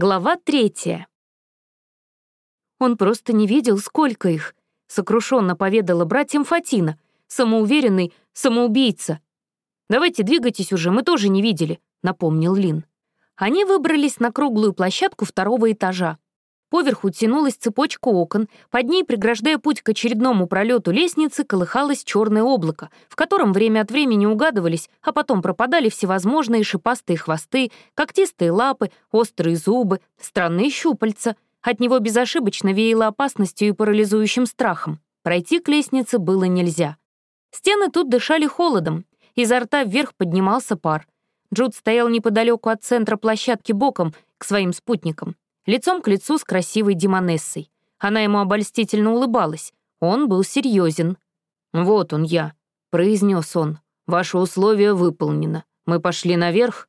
Глава третья. Он просто не видел, сколько их, сокрушенно поведала братьям Фатина, самоуверенный самоубийца. «Давайте двигайтесь уже, мы тоже не видели», — напомнил Лин. Они выбрались на круглую площадку второго этажа. Поверху тянулась цепочка окон, под ней, преграждая путь к очередному пролету лестницы, колыхалось черное облако, в котором время от времени угадывались, а потом пропадали всевозможные шипастые хвосты, когтистые лапы, острые зубы, странные щупальца. От него безошибочно веяло опасностью и парализующим страхом. Пройти к лестнице было нельзя. Стены тут дышали холодом, изо рта вверх поднимался пар. Джуд стоял неподалеку от центра площадки боком к своим спутникам лицом к лицу с красивой демонессой. Она ему обольстительно улыбалась. Он был серьезен. «Вот он я», — произнес он. «Ваше условие выполнено. Мы пошли наверх».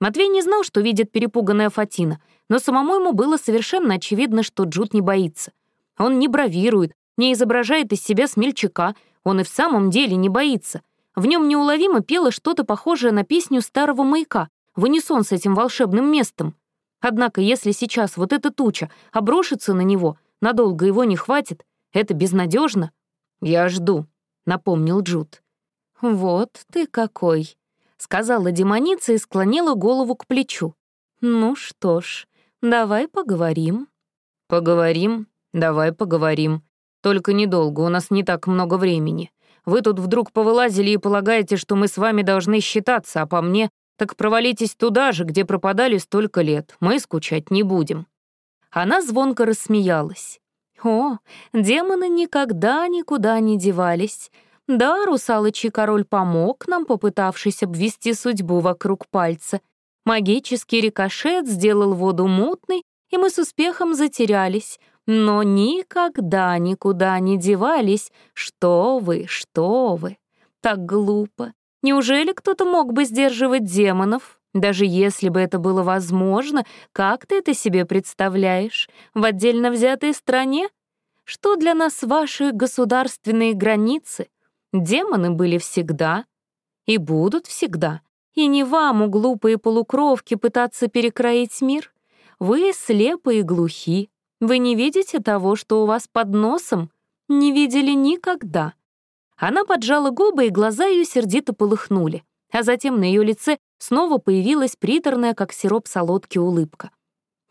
Матвей не знал, что видит перепуганная Фатина, но самому ему было совершенно очевидно, что Джуд не боится. Он не бравирует, не изображает из себя смельчака, он и в самом деле не боится. В нем неуловимо пело что-то похожее на песню старого маяка, в унисон с этим волшебным местом. Однако, если сейчас вот эта туча обрушится на него, надолго его не хватит, это безнадежно. «Я жду», — напомнил Джуд. «Вот ты какой», — сказала демоница и склонила голову к плечу. «Ну что ж, давай поговорим». «Поговорим? Давай поговорим. Только недолго, у нас не так много времени. Вы тут вдруг повылазили и полагаете, что мы с вами должны считаться, а по мне так провалитесь туда же, где пропадали столько лет. Мы скучать не будем». Она звонко рассмеялась. «О, демоны никогда никуда не девались. Да, русалочий король помог нам, попытавшись обвести судьбу вокруг пальца. Магический рикошет сделал воду мутной, и мы с успехом затерялись. Но никогда никуда не девались. Что вы, что вы. Так глупо. Неужели кто-то мог бы сдерживать демонов? Даже если бы это было возможно, как ты это себе представляешь? В отдельно взятой стране? Что для нас ваши государственные границы? Демоны были всегда и будут всегда. И не вам, у глупые полукровки, пытаться перекроить мир. Вы слепы и глухи. Вы не видите того, что у вас под носом? Не видели никогда. Она поджала губы, и глаза ее сердито полыхнули, а затем на ее лице снова появилась приторная, как сироп солодки, улыбка.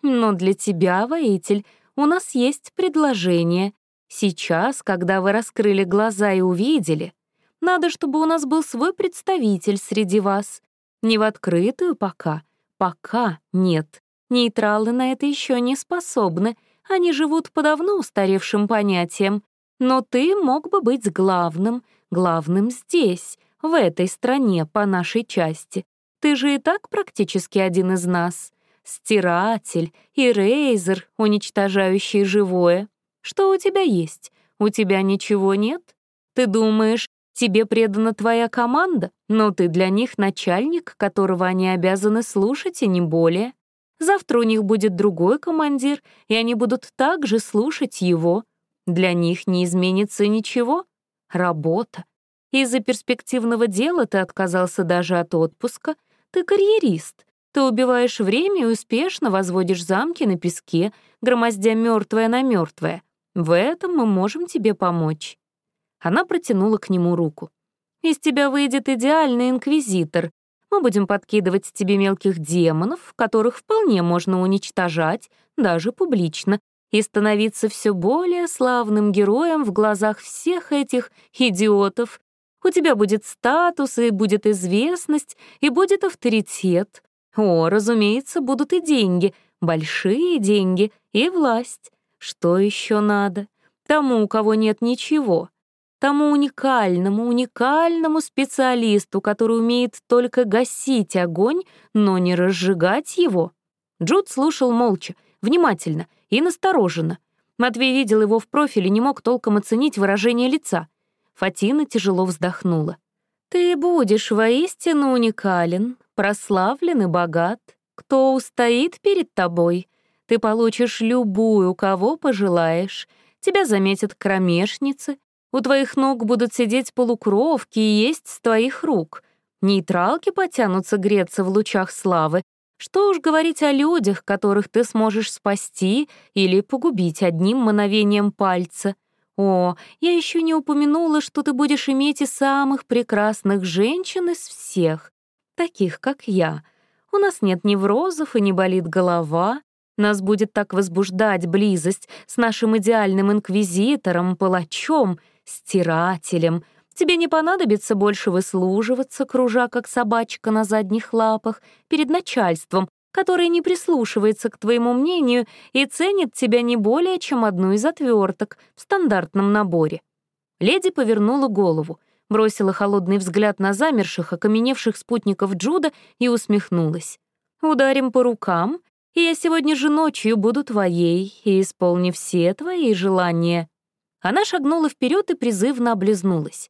«Но для тебя, воитель, у нас есть предложение. Сейчас, когда вы раскрыли глаза и увидели, надо, чтобы у нас был свой представитель среди вас. Не в открытую пока, пока нет. Нейтралы на это еще не способны, они живут по давно устаревшим понятиям. Но ты мог бы быть главным, главным здесь, в этой стране, по нашей части. Ты же и так практически один из нас. Стиратель и рейзер, уничтожающий живое. Что у тебя есть? У тебя ничего нет? Ты думаешь, тебе предана твоя команда, но ты для них начальник, которого они обязаны слушать, и не более. Завтра у них будет другой командир, и они будут также слушать его. Для них не изменится ничего. Работа. Из-за перспективного дела ты отказался даже от отпуска. Ты карьерист. Ты убиваешь время и успешно возводишь замки на песке, громоздя мертвое на мертвое. В этом мы можем тебе помочь». Она протянула к нему руку. «Из тебя выйдет идеальный инквизитор. Мы будем подкидывать тебе мелких демонов, которых вполне можно уничтожать, даже публично, и становиться все более славным героем в глазах всех этих идиотов. У тебя будет статус, и будет известность, и будет авторитет. О, разумеется, будут и деньги, большие деньги, и власть. Что еще надо? Тому, у кого нет ничего. Тому уникальному, уникальному специалисту, который умеет только гасить огонь, но не разжигать его. Джуд слушал молча, внимательно и настороженно. Матвей видел его в профиле, не мог толком оценить выражение лица. Фатина тяжело вздохнула. «Ты будешь воистину уникален, прославлен и богат. Кто устоит перед тобой? Ты получишь любую, кого пожелаешь. Тебя заметят кромешницы. У твоих ног будут сидеть полукровки и есть с твоих рук. Нейтралки потянутся греться в лучах славы, Что уж говорить о людях, которых ты сможешь спасти или погубить одним мановением пальца. О, я еще не упомянула, что ты будешь иметь и самых прекрасных женщин из всех, таких, как я. У нас нет неврозов и не болит голова. Нас будет так возбуждать близость с нашим идеальным инквизитором, палачом, стирателем. Тебе не понадобится больше выслуживаться, кружа как собачка на задних лапах, перед начальством, которое не прислушивается к твоему мнению и ценит тебя не более, чем одну из отверток в стандартном наборе. Леди повернула голову, бросила холодный взгляд на замерших, окаменевших спутников Джуда и усмехнулась. «Ударим по рукам, и я сегодня же ночью буду твоей и исполню все твои желания». Она шагнула вперед и призывно облизнулась.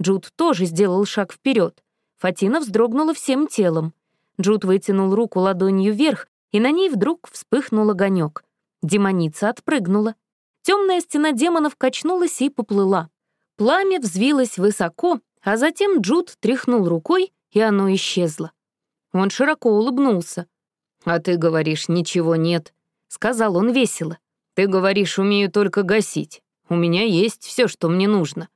Джуд тоже сделал шаг вперед. Фатина вздрогнула всем телом. Джуд вытянул руку ладонью вверх, и на ней вдруг вспыхнул огонек. Демоница отпрыгнула. Темная стена демонов качнулась и поплыла. Пламя взвилось высоко, а затем Джуд тряхнул рукой, и оно исчезло. Он широко улыбнулся. «А ты говоришь, ничего нет», — сказал он весело. «Ты говоришь, умею только гасить. У меня есть все, что мне нужно».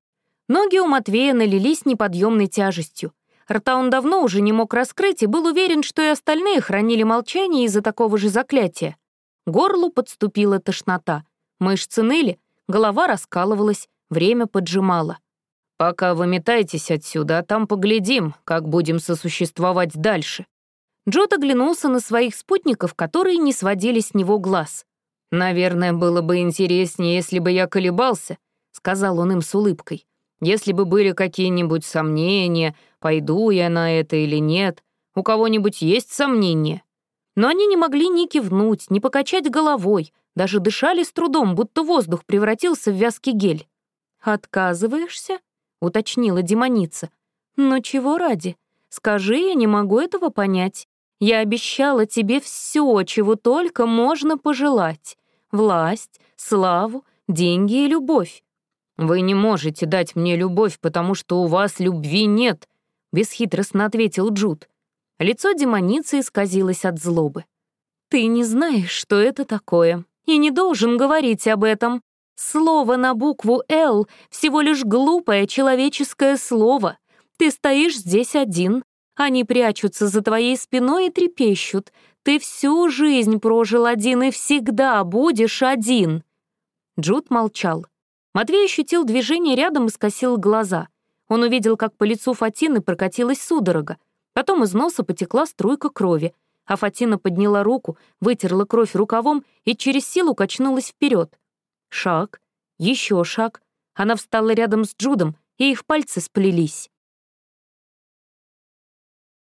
Ноги у Матвея налились неподъемной тяжестью. Рта он давно уже не мог раскрыть и был уверен, что и остальные хранили молчание из-за такого же заклятия. Горлу подступила тошнота. Мышцы ныли, голова раскалывалась, время поджимало. «Пока вы метаетесь отсюда, а там поглядим, как будем сосуществовать дальше». Джот оглянулся на своих спутников, которые не сводили с него глаз. «Наверное, было бы интереснее, если бы я колебался», — сказал он им с улыбкой. «Если бы были какие-нибудь сомнения, пойду я на это или нет, у кого-нибудь есть сомнения?» Но они не могли ни кивнуть, ни покачать головой, даже дышали с трудом, будто воздух превратился в вязкий гель. «Отказываешься?» — уточнила демоница. «Но чего ради? Скажи, я не могу этого понять. Я обещала тебе все, чего только можно пожелать. Власть, славу, деньги и любовь. Вы не можете дать мне любовь, потому что у вас любви нет», — бесхитростно ответил Джуд. Лицо демоницы исказилось от злобы. «Ты не знаешь, что это такое, и не должен говорить об этом. Слово на букву «Л» — всего лишь глупое человеческое слово. Ты стоишь здесь один, они прячутся за твоей спиной и трепещут. Ты всю жизнь прожил один и всегда будешь один». Джуд молчал. Матвей ощутил движение рядом и скосил глаза. Он увидел, как по лицу Фатины прокатилась судорога. Потом из носа потекла струйка крови, а Фатина подняла руку, вытерла кровь рукавом и через силу качнулась вперед. Шаг, еще шаг. Она встала рядом с Джудом, и их пальцы сплелись.